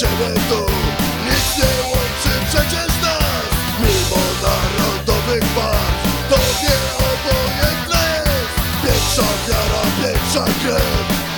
ciebie tu Nic nie łączy przecież nas Mimo narodowych barw Tobie obojętna jest Pierwsza wiara, pierwsza krew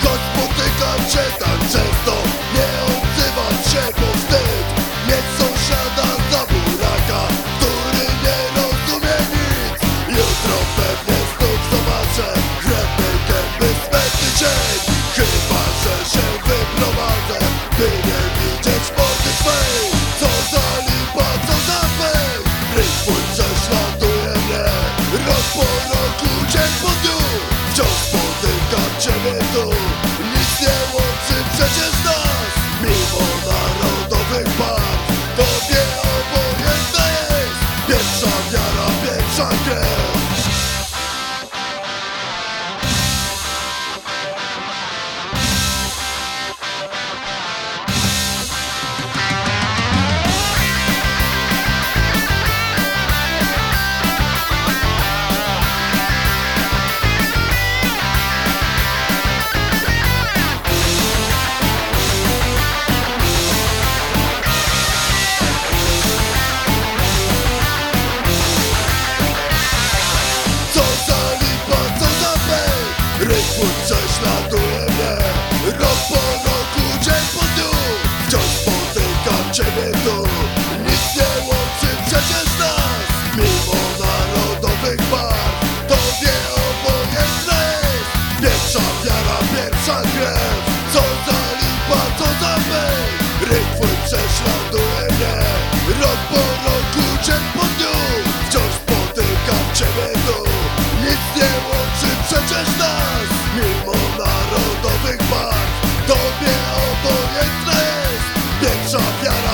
po roku, dzień po dniu Wciąż spotykam ciebie tu. Nic nie łączy przecież nas Mimo narodowych barw Tobie obojętna jest Pierwsza wiara, pierwsza krew naśladujemy Rok po roku, dzień po dniu Wciąż spotykam Ciebie tu. Nic nie łączy przecież nas Mimo narodowych barw To nie obojętne jest Pierwsza wiara, pierwsza krew. Co za lipa, co za my Rytmy prześladuje mnie. Rok po roku, dzień po Stop.